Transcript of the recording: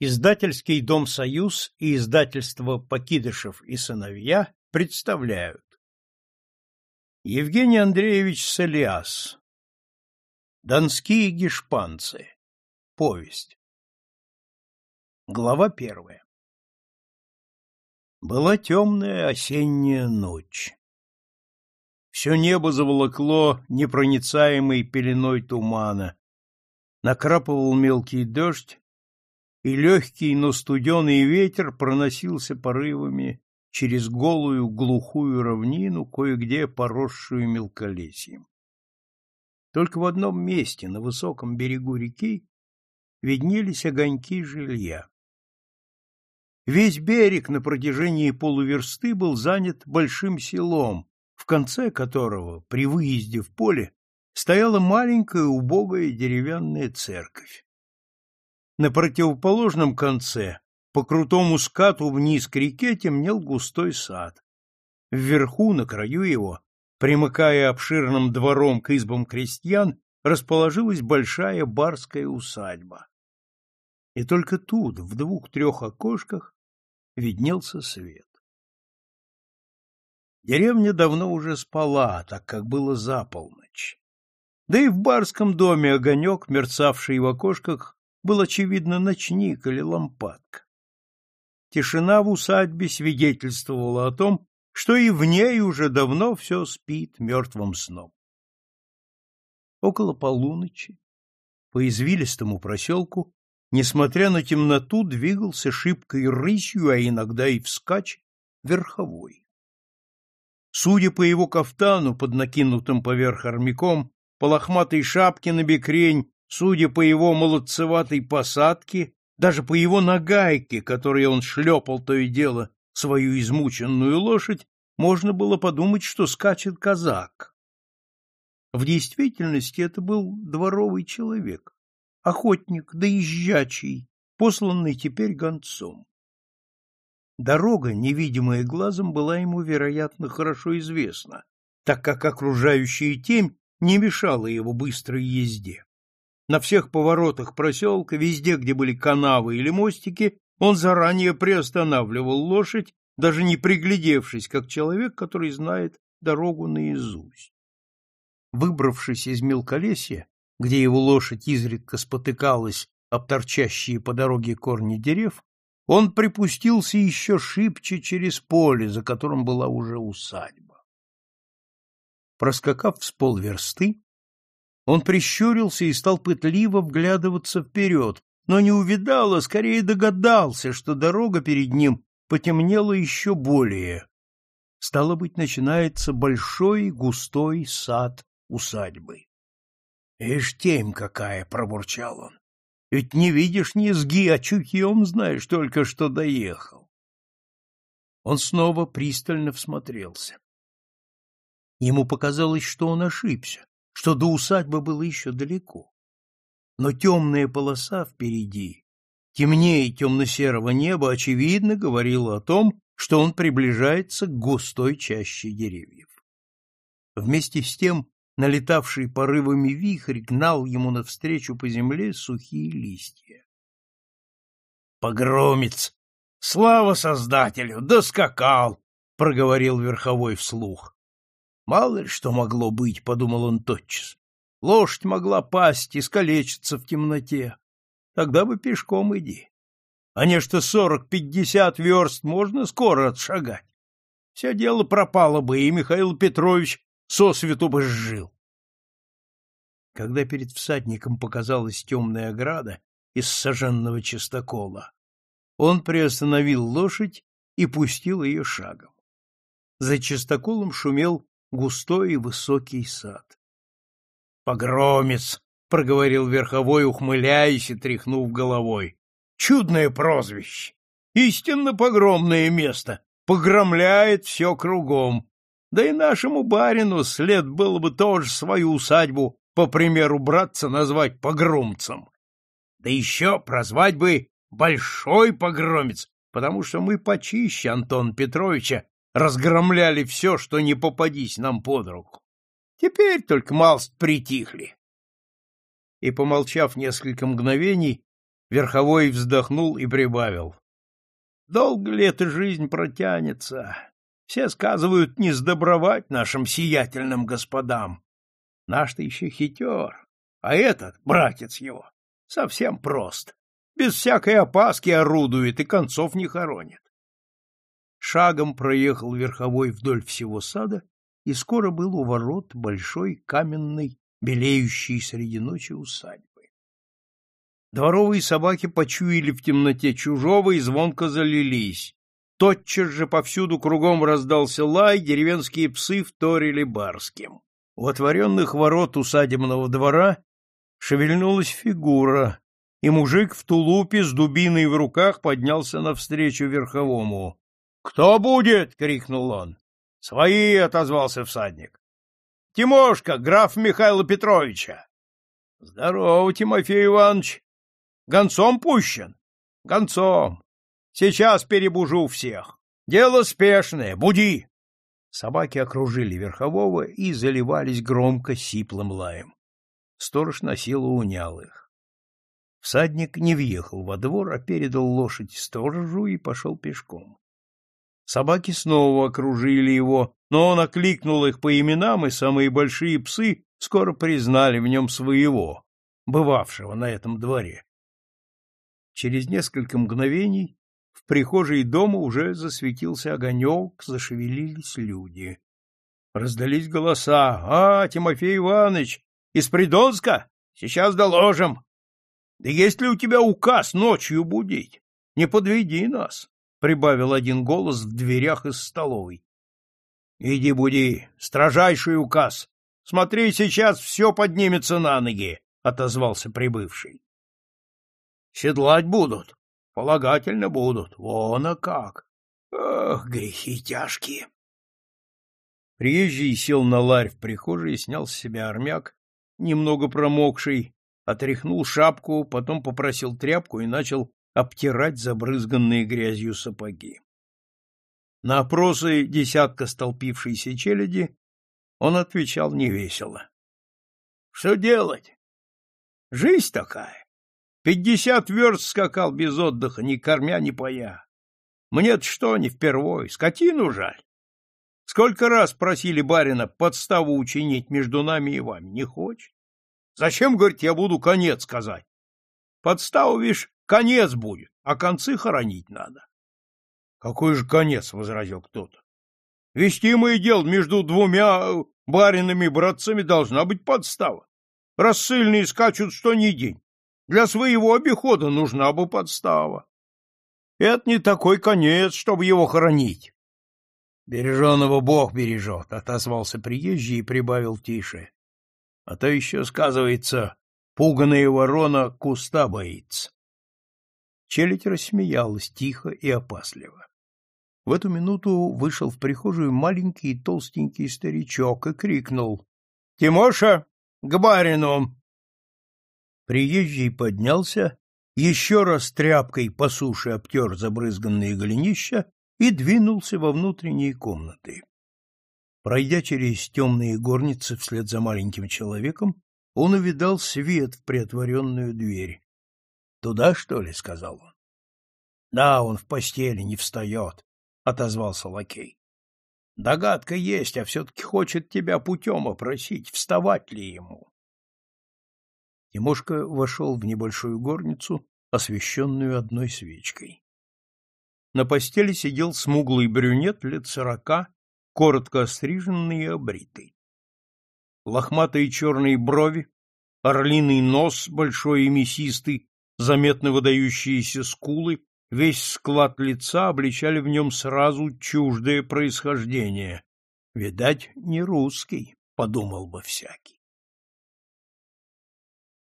Издательский дом «Союз» и издательство «Покидышев и сыновья» представляют. Евгений Андреевич Солиас. Донские гешпанцы. Повесть. Глава первая. Была темная осенняя ночь. Все небо заволокло непроницаемой пеленой тумана. Накрапывал мелкий дождь, и легкий, но студеный ветер проносился порывами через голую глухую равнину, кое-где поросшую мелколесьем. Только в одном месте, на высоком берегу реки, виднелись огоньки жилья. Весь берег на протяжении полуверсты был занят большим селом, в конце которого, при выезде в поле, стояла маленькая убогая деревянная церковь. На противоположном конце, по крутому скату вниз к реке, темнел густой сад. Вверху, на краю его, примыкая обширным двором к избам крестьян, расположилась большая барская усадьба. И только тут, в двух-трех окошках, виднелся свет. Деревня давно уже спала, так как было за полночь. Да и в барском доме огонек, мерцавший в окошках, был, очевидно, ночник или лампадка. Тишина в усадьбе свидетельствовала о том, что и в ней уже давно все спит мертвым сном. Около полуночи по извилистому проселку, несмотря на темноту, двигался шибкой рысью, а иногда и вскачь, верховой. Судя по его кафтану, под накинутым поверх армяком, по лохматой шапке на бекрень Судя по его молодцеватой посадке, даже по его нагайке, которой он шлепал то и дело свою измученную лошадь, можно было подумать, что скачет казак. В действительности это был дворовый человек, охотник, доезжачий, посланный теперь гонцом. Дорога, невидимая глазом, была ему, вероятно, хорошо известна, так как окружающая темь не мешала его быстрой езде. На всех поворотах проселка, везде, где были канавы или мостики, он заранее приостанавливал лошадь, даже не приглядевшись, как человек, который знает дорогу наизусть. Выбравшись из мелколесья, где его лошадь изредка спотыкалась об торчащие по дороге корни дерев, он припустился еще шибче через поле, за которым была уже усадьба. Проскакав с полверсты, он прищурился и стал пытливо вглядываться вперед, но не увидал, а скорее догадался, что дорога перед ним потемнела еще более. Стало быть, начинается большой густой сад усадьбы. — Ишь, темь какая! — пробурчал он. — Ведь не видишь низги, а чутьем знаешь только, что доехал. Он снова пристально всмотрелся. Ему показалось, что он ошибся что до усадьбы было еще далеко. Но темная полоса впереди, темнее темно-серого неба, очевидно говорила о том, что он приближается к густой чаще деревьев. Вместе с тем налетавший порывами вихрь гнал ему навстречу по земле сухие листья. «Погромец! Слава Создателю! Доскакал!» — проговорил верховой вслух. Мало ли что могло быть, — подумал он тотчас. Лошадь могла пасть, и искалечиться в темноте. Тогда бы пешком иди. А не что сорок-пятьдесят верст можно скоро отшагать. Все дело пропало бы, и Михаил Петрович сосвету бы сжил. Когда перед всадником показалась темная ограда из сожженного чистокола, он приостановил лошадь и пустил ее шагом. За чистоколом шумел густой и высокий сад. «Погромец!» — проговорил верховой, ухмыляясь и тряхнув головой. «Чудное прозвище! Истинно погромное место! Погромляет все кругом! Да и нашему барину след было бы тоже свою усадьбу, по примеру братца, назвать погромцем. Да еще прозвать бы Большой Погромец, потому что мы почище Антон Петровича разгромляли все, что не попадись нам под руку. Теперь только малость притихли. И, помолчав несколько мгновений, Верховой вздохнул и прибавил. Долго ли эта жизнь протянется? Все сказывают не сдобровать нашим сиятельным господам. Наш-то еще хитер, а этот, братец его, совсем прост. Без всякой опаски орудует и концов не хоронит. Шагом проехал верховой вдоль всего сада и скоро был у ворот большой каменной, белеющей среди ночи усадьбы. Дворовые собаки почуяли в темноте чужого и звонко залились. Тотчас же повсюду кругом раздался лай, деревенские псы вторили барским. У отворенных ворот усадебного двора шевельнулась фигура, и мужик в тулупе с дубиной в руках поднялся навстречу верховому. — Кто будет? — крикнул он. — Свои, — отозвался всадник. — Тимошка, граф Михаила Петровича. — Здорово, Тимофей Иванович. Гонцом пущен? Гонцом. Сейчас перебужу всех. Дело спешное, буди. Собаки окружили верхового и заливались громко сиплым лаем. Сторож на силу унял их. Всадник не въехал во двор, а передал лошадь сторожу и пошел пешком. Собаки снова окружили его, но он окликнул их по именам, и самые большие псы скоро признали в нем своего, бывавшего на этом дворе. Через несколько мгновений в прихожей дома уже засветился огонек, зашевелились люди. Раздались голоса. — А, Тимофей Иванович, из Придонска? Сейчас доложим. — Да есть ли у тебя указ ночью будить? Не подведи нас, — прибавил один голос в дверях из столовой. — Иди буди, строжайший указ. Смотри, сейчас все поднимется на ноги, — отозвался прибывший. Седлать будут? Полагательно будут. Вон а как. Ох, грехи тяжкие. Приезжий сел на ларь в прихожей и снял с себя армяк, немного промокший, отряхнул шапку, потом попросил тряпку и начал обтирать забрызганные грязью сапоги. На опросы десятка столпившейся челяди он отвечал невесело. — Что делать? Жизнь такая. Пятьдесят верст скакал без отдыха, ни кормя, ни поя. Мне-то что, не впервой, скотину жаль. Сколько раз просили барина подставу учинить между нами и вами, не хочет. Зачем, говорит, я буду конец сказать? Подставу, видишь, конец будет, а концы хоронить надо. Какой же конец, — возразил кто-то. Вестимое дело между двумя баринами-братцами должна быть подстава. Рассыльные скачут что ни день. Для своего обихода нужна бы подстава. Это не такой конец, чтобы его хоронить. — Береженого Бог бережет, — отозвался приезжий и прибавил тише. — А то еще сказывается, пуганая ворона куста боится. Челядь рассмеялась тихо и опасливо. В эту минуту вышел в прихожую маленький толстенький старичок и крикнул. — Тимоша, к барину! Приезжий поднялся, еще раз тряпкой по суше обтер забрызганные голенища и двинулся во внутренние комнаты. Пройдя через темные горницы вслед за маленьким человеком, он увидал свет в приотворенную дверь. — Туда, что ли? — сказал он. — Да, он в постели, не встает, — отозвался лакей. — Догадка есть, а все-таки хочет тебя путем опросить, вставать ли ему. Тимошка вошел в небольшую горницу, освещенную одной свечкой. На постели сидел смуглый брюнет лет сорока, коротко остриженный и обритый. Лохматые черные брови, орлиный нос, большой и мясистый, заметно выдающиеся скулы, весь склад лица обличали в нем сразу чуждое происхождение. Видать, не русский, подумал бы всякий.